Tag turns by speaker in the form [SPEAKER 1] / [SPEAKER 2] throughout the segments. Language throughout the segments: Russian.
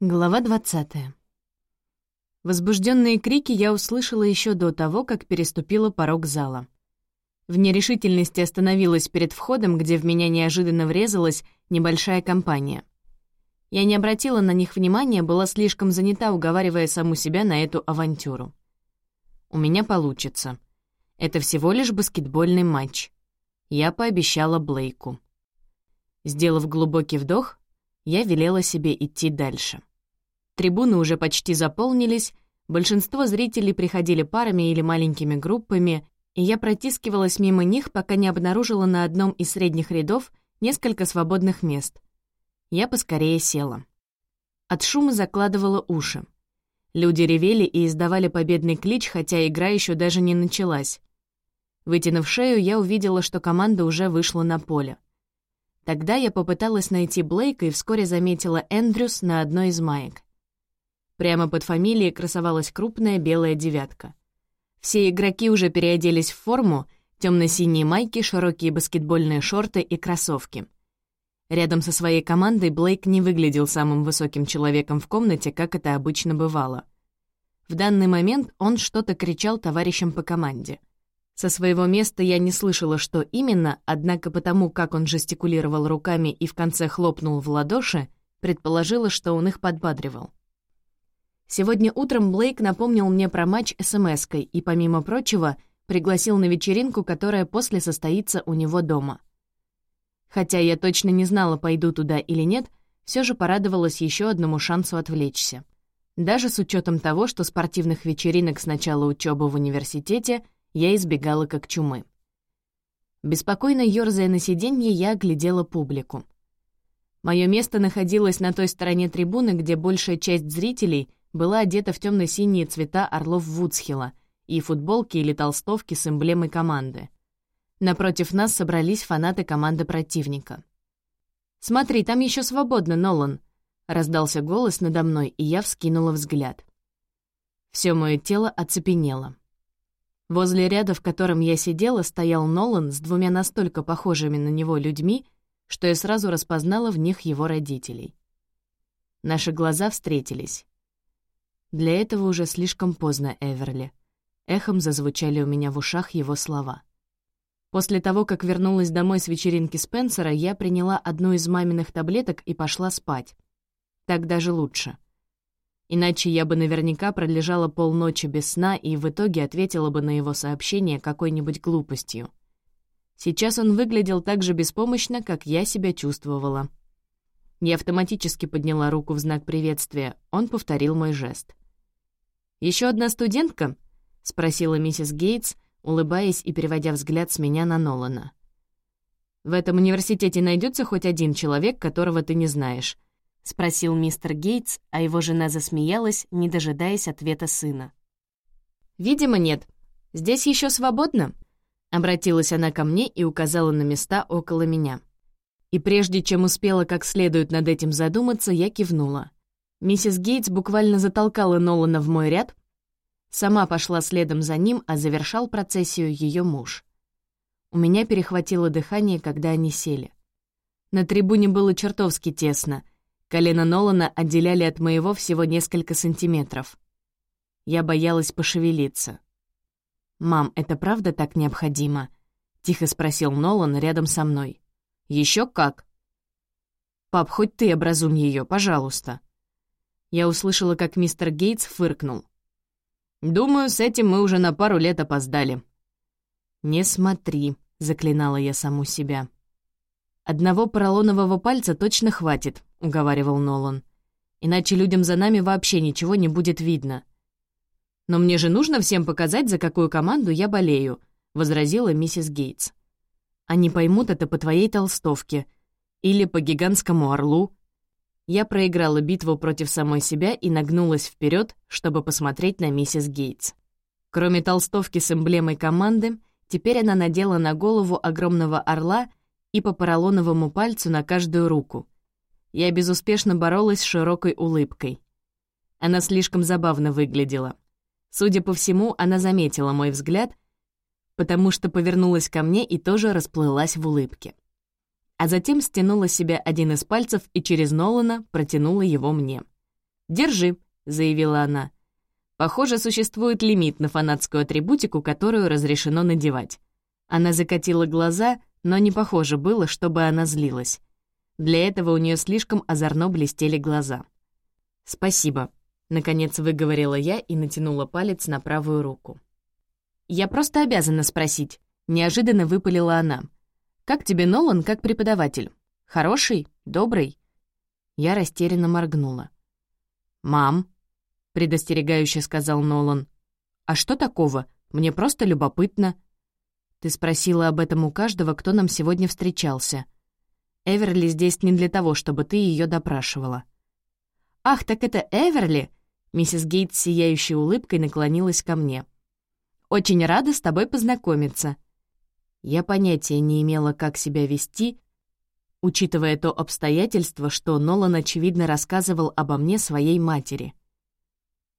[SPEAKER 1] Глава 20. Возбужденные крики я услышала еще до того, как переступила порог зала. В нерешительности остановилась перед входом, где в меня неожиданно врезалась небольшая компания. Я не обратила на них внимания, была слишком занята, уговаривая саму себя на эту авантюру. У меня получится. Это всего лишь баскетбольный матч. Я пообещала Блейку. Сделав глубокий вдох, я велела себе идти дальше. Трибуны уже почти заполнились, большинство зрителей приходили парами или маленькими группами, и я протискивалась мимо них, пока не обнаружила на одном из средних рядов несколько свободных мест. Я поскорее села. От шума закладывала уши. Люди ревели и издавали победный клич, хотя игра еще даже не началась. Вытянув шею, я увидела, что команда уже вышла на поле. Тогда я попыталась найти Блейка и вскоре заметила Эндрюс на одной из маек. Прямо под фамилией красовалась крупная белая девятка. Все игроки уже переоделись в форму, темно-синие майки, широкие баскетбольные шорты и кроссовки. Рядом со своей командой Блейк не выглядел самым высоким человеком в комнате, как это обычно бывало. В данный момент он что-то кричал товарищам по команде. Со своего места я не слышала, что именно, однако потому, как он жестикулировал руками и в конце хлопнул в ладоши, предположила, что он их подбадривал. Сегодня утром Блейк напомнил мне про матч СМС-кой и, помимо прочего, пригласил на вечеринку, которая после состоится у него дома. Хотя я точно не знала, пойду туда или нет, все же порадовалась еще одному шансу отвлечься. Даже с учетом того, что спортивных вечеринок с начала учебы в университете — я избегала как чумы. Беспокойно ёрзая на сиденье, я оглядела публику. Мое место находилось на той стороне трибуны, где большая часть зрителей была одета в темно синие цвета орлов Вудсхилла и футболки или толстовки с эмблемой команды. Напротив нас собрались фанаты команды противника. «Смотри, там еще свободно, Нолан!» — раздался голос надо мной, и я вскинула взгляд. Все мое тело оцепенело. Возле ряда, в котором я сидела, стоял Нолан с двумя настолько похожими на него людьми, что я сразу распознала в них его родителей. Наши глаза встретились. Для этого уже слишком поздно, Эверли. Эхом зазвучали у меня в ушах его слова. После того, как вернулась домой с вечеринки Спенсера, я приняла одну из маминых таблеток и пошла спать. Так даже лучше. Иначе я бы наверняка пролежала полночи без сна и в итоге ответила бы на его сообщение какой-нибудь глупостью. Сейчас он выглядел так же беспомощно, как я себя чувствовала. Я автоматически подняла руку в знак приветствия. Он повторил мой жест. Еще одна студентка?» — спросила миссис Гейтс, улыбаясь и переводя взгляд с меня на Нолана. «В этом университете найдется хоть один человек, которого ты не знаешь. — спросил мистер Гейтс, а его жена засмеялась, не дожидаясь ответа сына. «Видимо, нет. Здесь еще свободно?» Обратилась она ко мне и указала на места около меня. И прежде чем успела как следует над этим задуматься, я кивнула. Миссис Гейтс буквально затолкала Нолана в мой ряд, сама пошла следом за ним, а завершал процессию ее муж. У меня перехватило дыхание, когда они сели. На трибуне было чертовски тесно — Колено Нолана отделяли от моего всего несколько сантиметров. Я боялась пошевелиться. «Мам, это правда так необходимо?» — тихо спросил Нолан рядом со мной. Еще как?» «Пап, хоть ты образум ее, пожалуйста». Я услышала, как мистер Гейтс фыркнул. «Думаю, с этим мы уже на пару лет опоздали». «Не смотри», — заклинала я саму себя. «Одного поролонового пальца точно хватит, — уговаривал Нолан. «Иначе людям за нами вообще ничего не будет видно». «Но мне же нужно всем показать, за какую команду я болею», — возразила миссис Гейтс. «Они поймут это по твоей толстовке. Или по гигантскому орлу». Я проиграла битву против самой себя и нагнулась вперед, чтобы посмотреть на миссис Гейтс. Кроме толстовки с эмблемой команды, теперь она надела на голову огромного орла и по поролоновому пальцу на каждую руку — я безуспешно боролась с широкой улыбкой. Она слишком забавно выглядела. Судя по всему, она заметила мой взгляд, потому что повернулась ко мне и тоже расплылась в улыбке. А затем стянула себе один из пальцев и через Нолана протянула его мне. «Держи», — заявила она. «Похоже, существует лимит на фанатскую атрибутику, которую разрешено надевать». Она закатила глаза, но не похоже было, чтобы она злилась. Для этого у нее слишком озорно блестели глаза. «Спасибо», — наконец выговорила я и натянула палец на правую руку. «Я просто обязана спросить», — неожиданно выпалила она. «Как тебе Нолан как преподаватель? Хороший? Добрый?» Я растерянно моргнула. «Мам», — предостерегающе сказал Нолан. «А что такого? Мне просто любопытно». «Ты спросила об этом у каждого, кто нам сегодня встречался. Эверли здесь не для того, чтобы ты ее допрашивала». «Ах, так это Эверли?» Миссис Гейт с сияющей улыбкой наклонилась ко мне. «Очень рада с тобой познакомиться». Я понятия не имела, как себя вести, учитывая то обстоятельство, что Нолан, очевидно, рассказывал обо мне своей матери.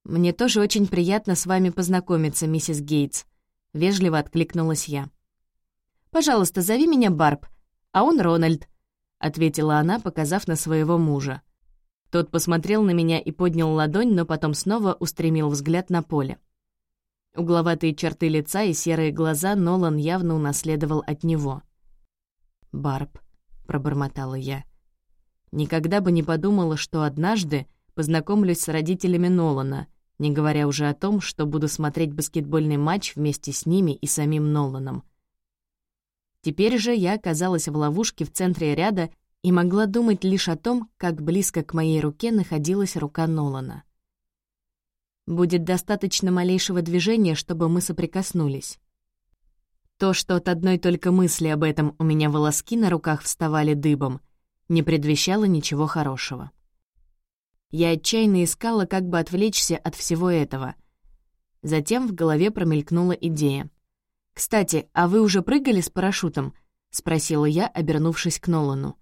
[SPEAKER 1] «Мне тоже очень приятно с вами познакомиться, миссис Гейтс», — вежливо откликнулась я. «Пожалуйста, зови меня Барб, а он Рональд», — ответила она, показав на своего мужа. Тот посмотрел на меня и поднял ладонь, но потом снова устремил взгляд на поле. Угловатые черты лица и серые глаза Нолан явно унаследовал от него. «Барб», пробормотала я. Никогда бы не подумала, что однажды познакомлюсь с родителями Нолана, не говоря уже о том, что буду смотреть баскетбольный матч вместе с ними и самим Ноланом. Теперь же я оказалась в ловушке в центре ряда и могла думать лишь о том, как близко к моей руке находилась рука Нолана. Будет достаточно малейшего движения, чтобы мы соприкоснулись. То, что от одной только мысли об этом у меня волоски на руках вставали дыбом, не предвещало ничего хорошего. Я отчаянно искала, как бы отвлечься от всего этого. Затем в голове промелькнула идея. «Кстати, а вы уже прыгали с парашютом?» — спросила я, обернувшись к Нолану.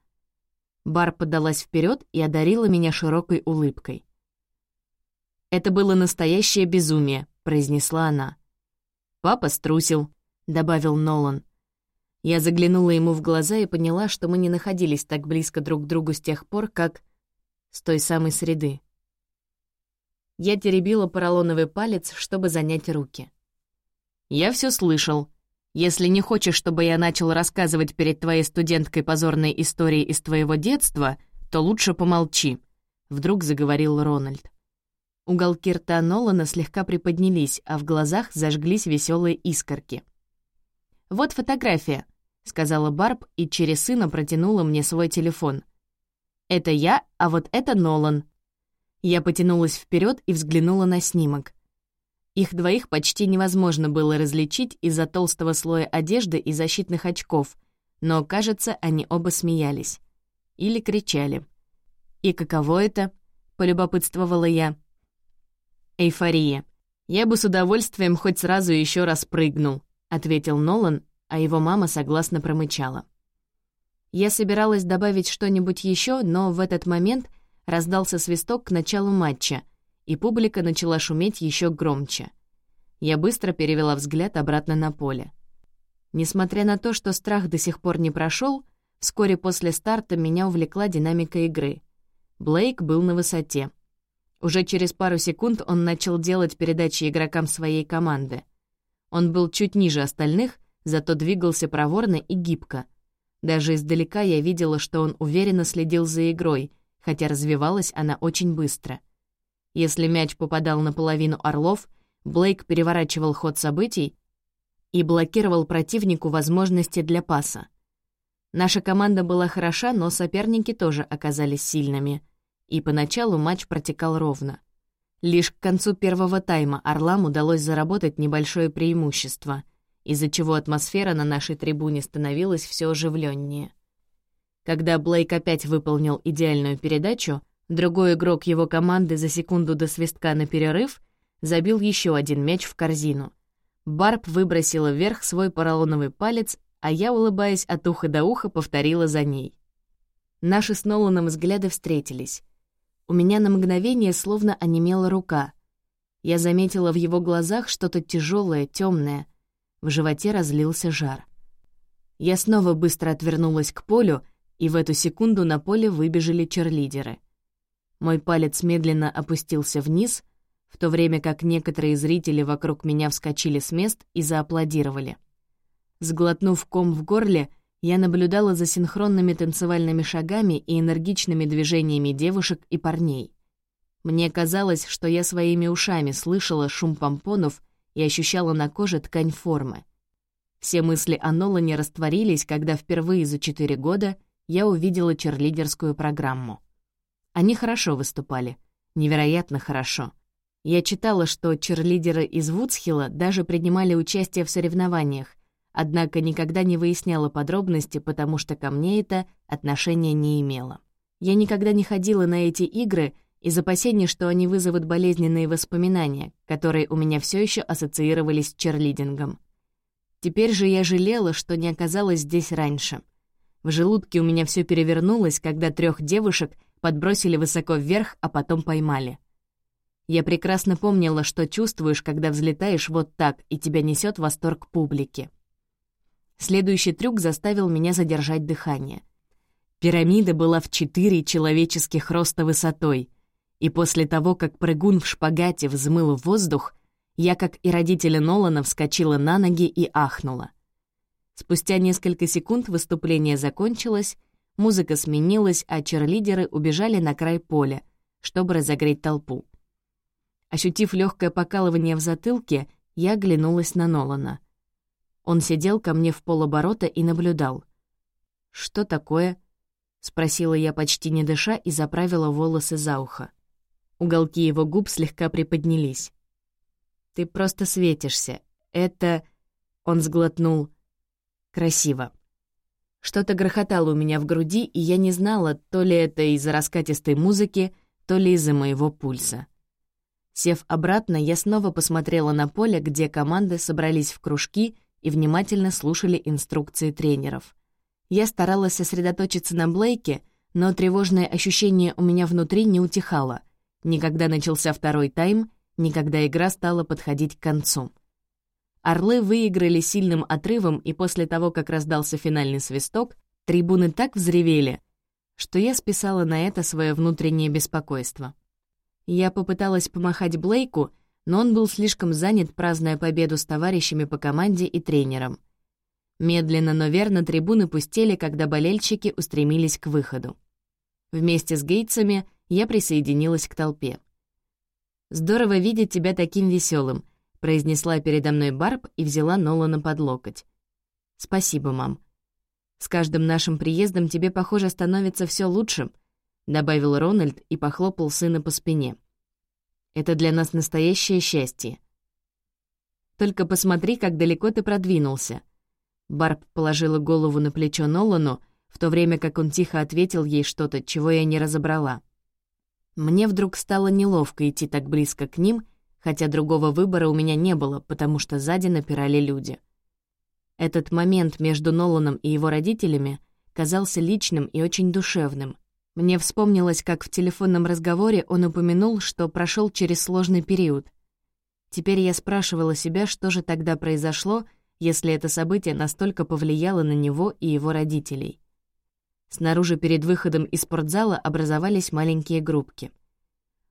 [SPEAKER 1] Бар подалась вперед и одарила меня широкой улыбкой. «Это было настоящее безумие», — произнесла она. Папа струсил, — добавил Нолан. Я заглянула ему в глаза и поняла, что мы не находились так близко друг к другу с тех пор, как... с той самой среды. Я теребила поролоновый палец, чтобы занять руки. «Я все слышал. Если не хочешь, чтобы я начал рассказывать перед твоей студенткой позорные истории из твоего детства, то лучше помолчи», — вдруг заговорил Рональд. Уголки рта Нолана слегка приподнялись, а в глазах зажглись веселые искорки — «Вот фотография», — сказала Барб и через сына протянула мне свой телефон. «Это я, а вот это Нолан». Я потянулась вперед и взглянула на снимок. Их двоих почти невозможно было различить из-за толстого слоя одежды и защитных очков, но, кажется, они оба смеялись. Или кричали. «И каково это?» — полюбопытствовала я. «Эйфория. Я бы с удовольствием хоть сразу еще раз прыгнул. — ответил Нолан, а его мама согласно промычала. Я собиралась добавить что-нибудь еще, но в этот момент раздался свисток к началу матча, и публика начала шуметь еще громче. Я быстро перевела взгляд обратно на поле. Несмотря на то, что страх до сих пор не прошел, вскоре после старта меня увлекла динамика игры. Блейк был на высоте. Уже через пару секунд он начал делать передачи игрокам своей команды — он был чуть ниже остальных, зато двигался проворно и гибко. Даже издалека я видела, что он уверенно следил за игрой, хотя развивалась она очень быстро. Если мяч попадал на половину орлов, Блейк переворачивал ход событий и блокировал противнику возможности для паса. Наша команда была хороша, но соперники тоже оказались сильными, и поначалу матч протекал ровно. Лишь к концу первого тайма «Орлам» удалось заработать небольшое преимущество, из-за чего атмосфера на нашей трибуне становилась все оживленнее. Когда Блейк опять выполнил идеальную передачу, другой игрок его команды за секунду до свистка на перерыв забил еще один мяч в корзину. Барб выбросила вверх свой поролоновый палец, а я, улыбаясь от уха до уха, повторила за ней. Наши с Ноланом взгляды встретились. У меня на мгновение словно онемела рука. Я заметила в его глазах что-то тяжелое, темное. В животе разлился жар. Я снова быстро отвернулась к полю, и в эту секунду на поле выбежали черлидеры. Мой палец медленно опустился вниз, в то время как некоторые зрители вокруг меня вскочили с мест и зааплодировали. Сглотнув ком в горле, я наблюдала за синхронными танцевальными шагами и энергичными движениями девушек и парней. Мне казалось, что я своими ушами слышала шум помпонов и ощущала на коже ткань формы. Все мысли о Нолане растворились, когда впервые за четыре года я увидела черлидерскую программу. Они хорошо выступали. Невероятно хорошо. Я читала, что черлидеры из Вудсхилла даже принимали участие в соревнованиях, однако никогда не выясняла подробности, потому что ко мне это отношения не имело. Я никогда не ходила на эти игры из опасения, что они вызовут болезненные воспоминания, которые у меня все еще ассоциировались с черлидингом. Теперь же я жалела, что не оказалась здесь раньше. В желудке у меня все перевернулось, когда трех девушек — подбросили высоко вверх, а потом поймали. Я прекрасно помнила, что чувствуешь, когда взлетаешь вот так, и тебя несет восторг публики. Следующий трюк заставил меня задержать дыхание. Пирамида была в четыре человеческих роста высотой, и после того, как прыгун в шпагате взмыл в воздух, я, как и родители Нолана, вскочила на ноги и ахнула. Спустя несколько секунд выступление закончилось, Музыка сменилась, а черлидеры убежали на край поля, чтобы разогреть толпу. Ощутив легкое покалывание в затылке, я оглянулась на Нолана. Он сидел ко мне в полоборота и наблюдал. «Что такое?» — спросила я почти не дыша и заправила волосы за ухо. Уголки его губ слегка приподнялись. «Ты просто светишься. Это...» — он сглотнул. «Красиво». Что-то грохотало у меня в груди, и я не знала, то ли это из-за раскатистой музыки, то ли из-за моего пульса. Сев обратно, я снова посмотрела на поле, где команды собрались в кружки и внимательно слушали инструкции тренеров. Я старалась сосредоточиться на Блейке, но тревожное ощущение у меня внутри не утихало. Никогда начался второй тайм, никогда игра стала подходить к концу. Орлы выиграли сильным отрывом, и после того, как раздался финальный свисток, трибуны так взревели, что я списала на это свое внутреннее беспокойство. Я попыталась помахать Блейку, но он был слишком занят, празднуя победу с товарищами по команде и тренером. Медленно, но верно трибуны пустели, когда болельщики устремились к выходу. Вместе с Гейтсами я присоединилась к толпе. «Здорово видеть тебя таким веселым, произнесла передо мной Барб и взяла Нолана под локоть. «Спасибо, мам. С каждым нашим приездом тебе, похоже, становится все лучше», — добавил Рональд и похлопал сына по спине. «Это для нас настоящее счастье». «Только посмотри, как далеко ты продвинулся». Барб положила голову на плечо Нолану, в то время как он тихо ответил ей что-то, чего я не разобрала. Мне вдруг стало неловко идти так близко к ним — хотя другого выбора у меня не было, потому что сзади напирали люди. Этот момент между Ноланом и его родителями казался личным и очень душевным. Мне вспомнилось, как в телефонном разговоре он упомянул, что прошел через сложный период. Теперь я спрашивала себя, что же тогда произошло, если это событие настолько повлияло на него и его родителей. Снаружи перед выходом из спортзала образовались маленькие группки —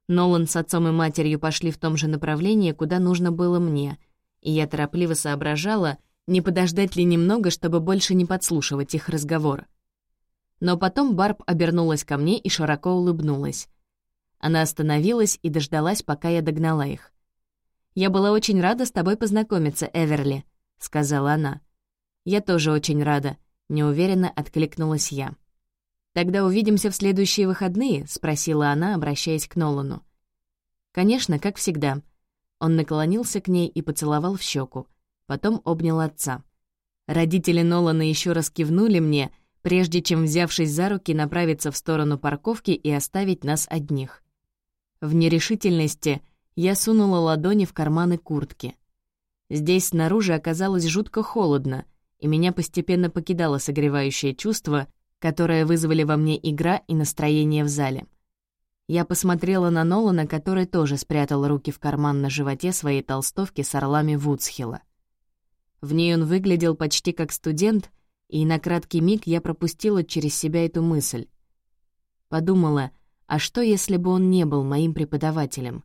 [SPEAKER 1] Нолан с отцом и матерью пошли в том же направлении, куда нужно было мне, и я торопливо соображала, не подождать ли немного, чтобы больше не подслушивать их разговор. Но потом Барб обернулась ко мне и широко улыбнулась. Она остановилась и дождалась, пока я догнала их. «Я была очень рада с тобой познакомиться, Эверли», — сказала она. «Я тоже очень рада», — неуверенно откликнулась я. «Тогда увидимся в следующие выходные?» — спросила она, обращаясь к Нолану. «Конечно, как всегда». Он наклонился к ней и поцеловал в щеку. Потом обнял отца. Родители Нолана еще раз кивнули мне, прежде чем, взявшись за руки, направиться в сторону парковки и оставить нас одних. В нерешительности я сунула ладони в карманы куртки. Здесь снаружи оказалось жутко холодно, и меня постепенно покидало согревающее чувство, которые вызвали во мне игра и настроение в зале. Я посмотрела на Нолана, который тоже спрятал руки в карман на животе своей толстовки с орлами Вудсхилла. В ней он выглядел почти как студент, и на краткий миг я пропустила через себя эту мысль. Подумала, А что, если бы он не был моим преподавателем?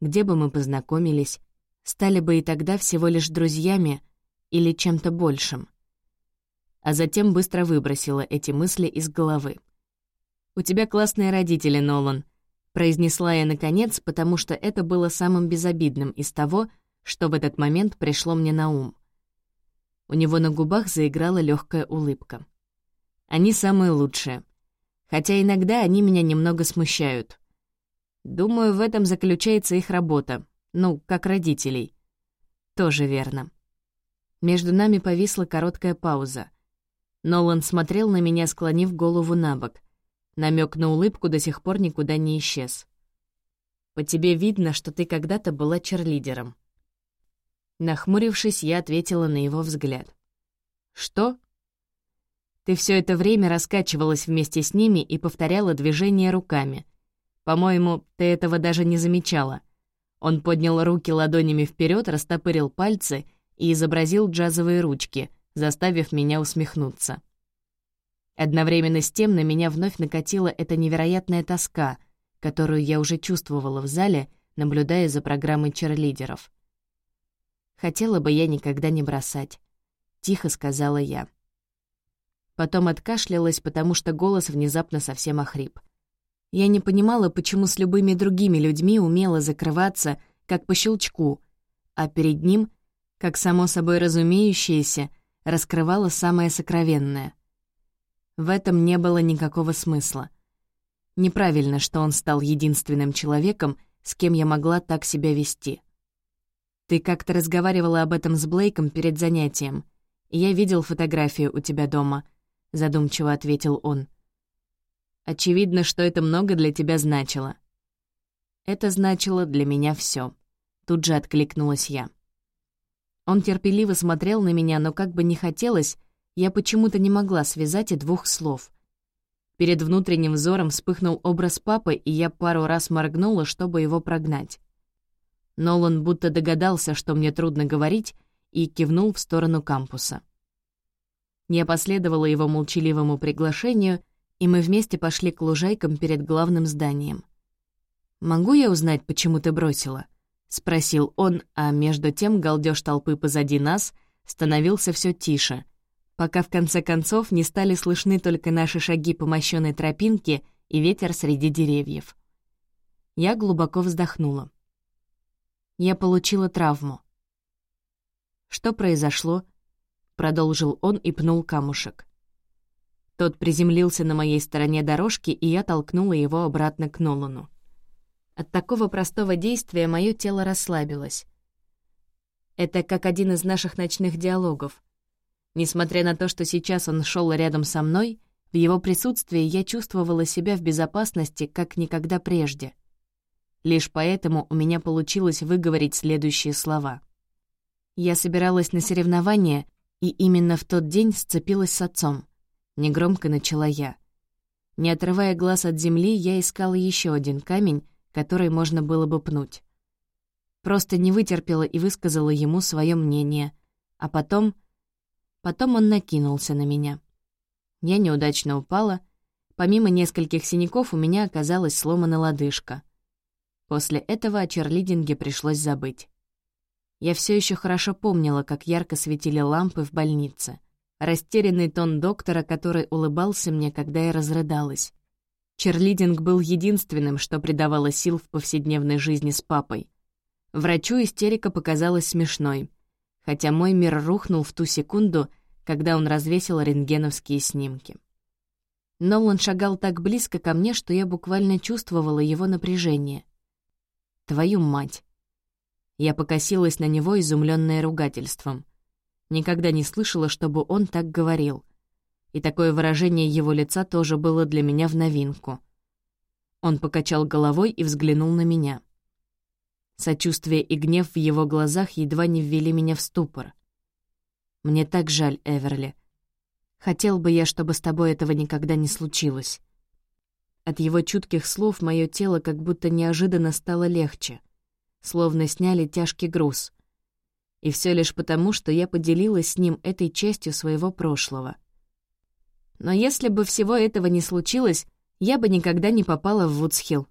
[SPEAKER 1] Где бы мы познакомились? Стали бы и тогда всего лишь друзьями или чем-то большим? А затем быстро выбросила эти мысли из головы. «У тебя классные родители, Нолан», — произнесла я наконец, потому что это было самым безобидным из того, что в этот момент пришло мне на ум. У него на губах заиграла легкая улыбка. «Они самые лучшие. Хотя иногда они меня немного смущают. Думаю, в этом заключается их работа. Ну, как родителей. Тоже верно. Между нами повисла короткая пауза. Нолан смотрел на меня, склонив голову на бок. Намек на улыбку до сих пор никуда не исчез. «По тебе видно, что ты когда-то была черлидером». Нахмурившись, я ответила на его взгляд. «Что?» «Ты все это время раскачивалась вместе с ними и повторяла движения руками. По-моему, ты этого даже не замечала». Он поднял руки ладонями вперед, растопырил пальцы и изобразил джазовые ручки, заставив меня усмехнуться. Одновременно с тем на меня вновь накатила эта невероятная тоска, которую я уже чувствовала в зале, наблюдая за программой черлидеров. Хотела бы я никогда не бросать. Тихо сказала я. Потом откашлялась, потому что голос внезапно совсем охрип. Я не понимала, почему с любыми другими людьми умела закрываться, как по щелчку, а перед ним, как само собой разумеющееся, раскрывала самое сокровенное. В этом не было никакого смысла. Неправильно, что он стал единственным человеком, с кем я могла так себя вести. Ты как-то разговаривала об этом с Блейком перед занятием. я видел фотографию у тебя дома», — задумчиво ответил он. «Очевидно, что это много для тебя значило». «Это значило для меня все. тут же откликнулась я. Он терпеливо смотрел на меня, но как бы не хотелось, я почему-то не могла связать и двух слов. Перед внутренним взором вспыхнул образ папы, и я пару раз моргнула, чтобы его прогнать. Нолан будто догадался, что мне трудно говорить, и кивнул в сторону кампуса. Я последовала его молчаливому приглашению, и мы вместе пошли к лужайкам перед главным зданием. «Могу я узнать, почему ты бросила?» — спросил он, а между тем галдёж толпы позади нас становился все тише, пока в конце концов не стали слышны только наши шаги по мощёной тропинке и ветер среди деревьев. Я глубоко вздохнула. Я получила травму. «Что произошло?» — продолжил он и пнул камушек. Тот приземлился на моей стороне дорожки, и я толкнула его обратно к Нолану. От такого простого действия мое тело расслабилось. Это как один из наших ночных диалогов. Несмотря на то, что сейчас он шел рядом со мной, в его присутствии я чувствовала себя в безопасности, как никогда прежде — Лишь поэтому у меня получилось выговорить следующие слова. Я собиралась на соревнования, и именно в тот день сцепилась с отцом. Негромко начала я. Не отрывая глаз от земли, я искала еще один камень, который можно было бы пнуть. Просто не вытерпела и высказала ему свое мнение. А потом... Потом он накинулся на меня. Я неудачно упала. Помимо нескольких синяков у меня оказалась сломана лодыжка — После этого о черлидинге пришлось забыть. Я все еще хорошо помнила, как ярко светили лампы в больнице. Растерянный тон доктора, который улыбался мне, когда я разрыдалась. Черлидинг был единственным, что придавало сил в повседневной жизни с папой. Врачу истерика показалась смешной, хотя мой мир рухнул в ту секунду, когда он развесил рентгеновские снимки. Нолан шагал так близко ко мне, что я буквально чувствовала его напряжение — Твою мать!» Я покосилась на него, изумленная ругательством. Никогда не слышала, чтобы он так говорил. И такое выражение его лица тоже было для меня в новинку. Он покачал головой и взглянул на меня. Сочувствие и гнев в его глазах едва не ввели меня в ступор. «Мне так жаль, Эверли. Хотел бы я, чтобы с тобой этого никогда не случилось». От его чутких слов мое тело как будто неожиданно стало легче, словно сняли тяжкий груз. И все лишь потому, что я поделилась с ним этой частью своего прошлого. Но если бы всего этого не случилось, я бы никогда не попала в Вудсхилл.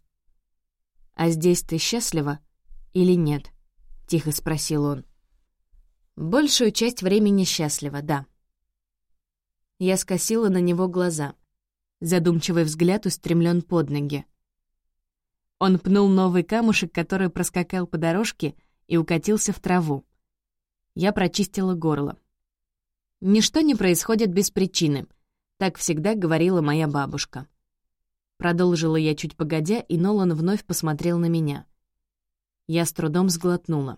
[SPEAKER 1] «А здесь ты счастлива или нет?» — тихо спросил он. «Большую часть времени счастлива, да». Я скосила на него глаза. Задумчивый взгляд устремлен под ноги. Он пнул новый камушек, который проскакал по дорожке и укатился в траву. Я прочистила горло. «Ничто не происходит без причины», — так всегда говорила моя бабушка. Продолжила я чуть погодя, и Нолан вновь посмотрел на меня. Я с трудом сглотнула.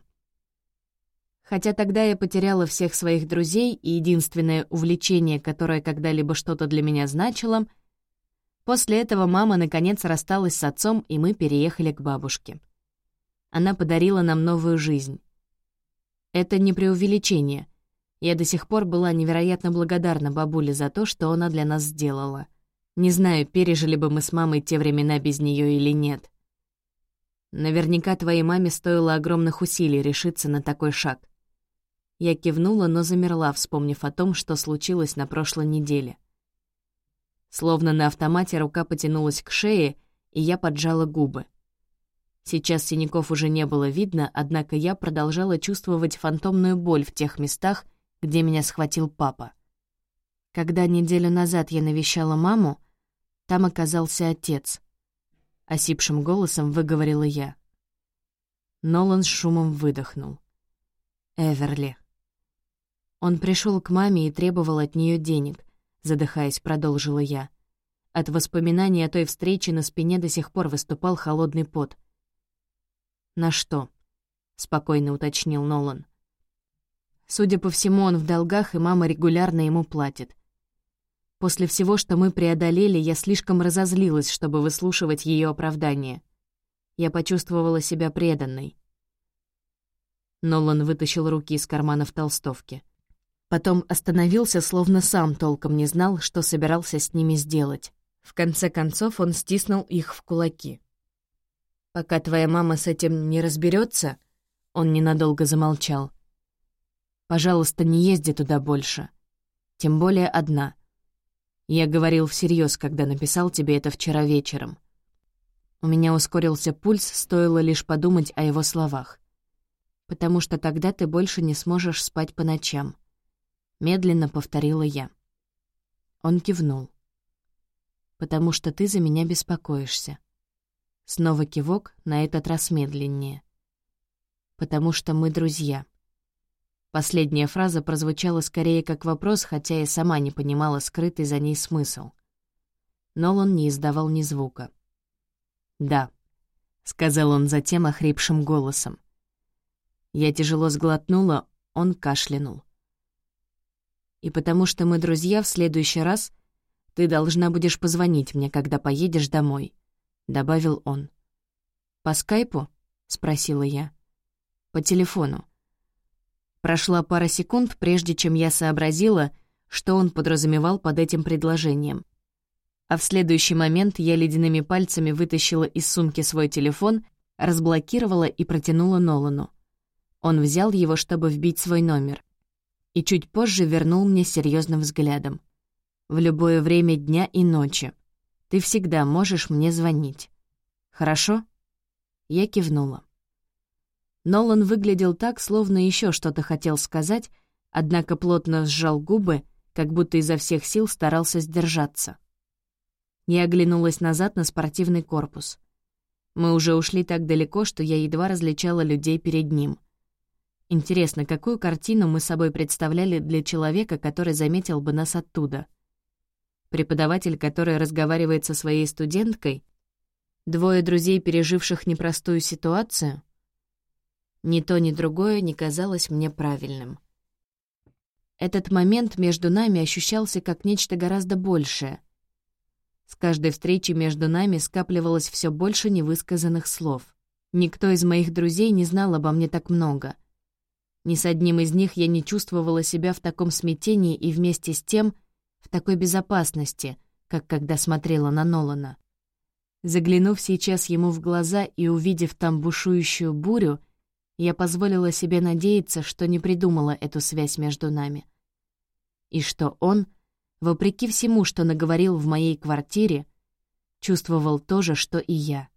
[SPEAKER 1] Хотя тогда я потеряла всех своих друзей, и единственное увлечение, которое когда-либо что-то для меня значило — После этого мама наконец рассталась с отцом, и мы переехали к бабушке. Она подарила нам новую жизнь. Это не преувеличение. Я до сих пор была невероятно благодарна бабуле за то, что она для нас сделала. Не знаю, пережили бы мы с мамой те времена без нее или нет. Наверняка твоей маме стоило огромных усилий решиться на такой шаг. Я кивнула, но замерла, вспомнив о том, что случилось на прошлой неделе. Словно на автомате рука потянулась к шее, и я поджала губы. Сейчас синяков уже не было видно, однако я продолжала чувствовать фантомную боль в тех местах, где меня схватил папа. Когда неделю назад я навещала маму, там оказался отец. Осипшим голосом выговорила я. Нолан с шумом выдохнул. Эверли. Он пришел к маме и требовал от нее денег задыхаясь, продолжила я. От воспоминаний о той встрече на спине до сих пор выступал холодный пот. «На что?» — спокойно уточнил Нолан. Судя по всему, он в долгах, и мама регулярно ему платит. После всего, что мы преодолели, я слишком разозлилась, чтобы выслушивать ее оправдание. Я почувствовала себя преданной. Нолан вытащил руки из карманов толстовки. Потом остановился, словно сам толком не знал, что собирался с ними сделать. В конце концов он стиснул их в кулаки. «Пока твоя мама с этим не разберется, он ненадолго замолчал. «Пожалуйста, не езди туда больше. Тем более одна. Я говорил всерьез, когда написал тебе это вчера вечером. У меня ускорился пульс, стоило лишь подумать о его словах. Потому что тогда ты больше не сможешь спать по ночам. — медленно повторила я. Он кивнул. «Потому что ты за меня беспокоишься». Снова кивок, на этот раз медленнее. «Потому что мы друзья». Последняя фраза прозвучала скорее как вопрос, хотя и сама не понимала скрытый за ней смысл. Нолан не издавал ни звука. «Да», — сказал он затем охрипшим голосом. Я тяжело сглотнула, он кашлянул. И потому что мы друзья, в следующий раз ты должна будешь позвонить мне, когда поедешь домой», — добавил он. «По скайпу?» — спросила я. «По телефону». Прошла пара секунд, прежде чем я сообразила, что он подразумевал под этим предложением. А в следующий момент я ледяными пальцами вытащила из сумки свой телефон, разблокировала и протянула Нолану. Он взял его, чтобы вбить свой номер и чуть позже вернул мне серьезным взглядом. «В любое время дня и ночи. Ты всегда можешь мне звонить. Хорошо?» Я кивнула. Нолан выглядел так, словно еще что-то хотел сказать, однако плотно сжал губы, как будто изо всех сил старался сдержаться. Я оглянулась назад на спортивный корпус. Мы уже ушли так далеко, что я едва различала людей перед ним. Интересно, какую картину мы собой представляли для человека, который заметил бы нас оттуда? Преподаватель, который разговаривает со своей студенткой? Двое друзей, переживших непростую ситуацию? Ни то, ни другое не казалось мне правильным. Этот момент между нами ощущался как нечто гораздо большее. С каждой встречей между нами скапливалось все больше невысказанных слов. Никто из моих друзей не знал обо мне так много — ни с одним из них я не чувствовала себя в таком смятении и вместе с тем в такой безопасности, как когда смотрела на Нолана. Заглянув сейчас ему в глаза и увидев там бушующую бурю, я позволила себе надеяться, что не придумала эту связь между нами. И что он, вопреки всему, что наговорил в моей квартире, чувствовал то же, что и я.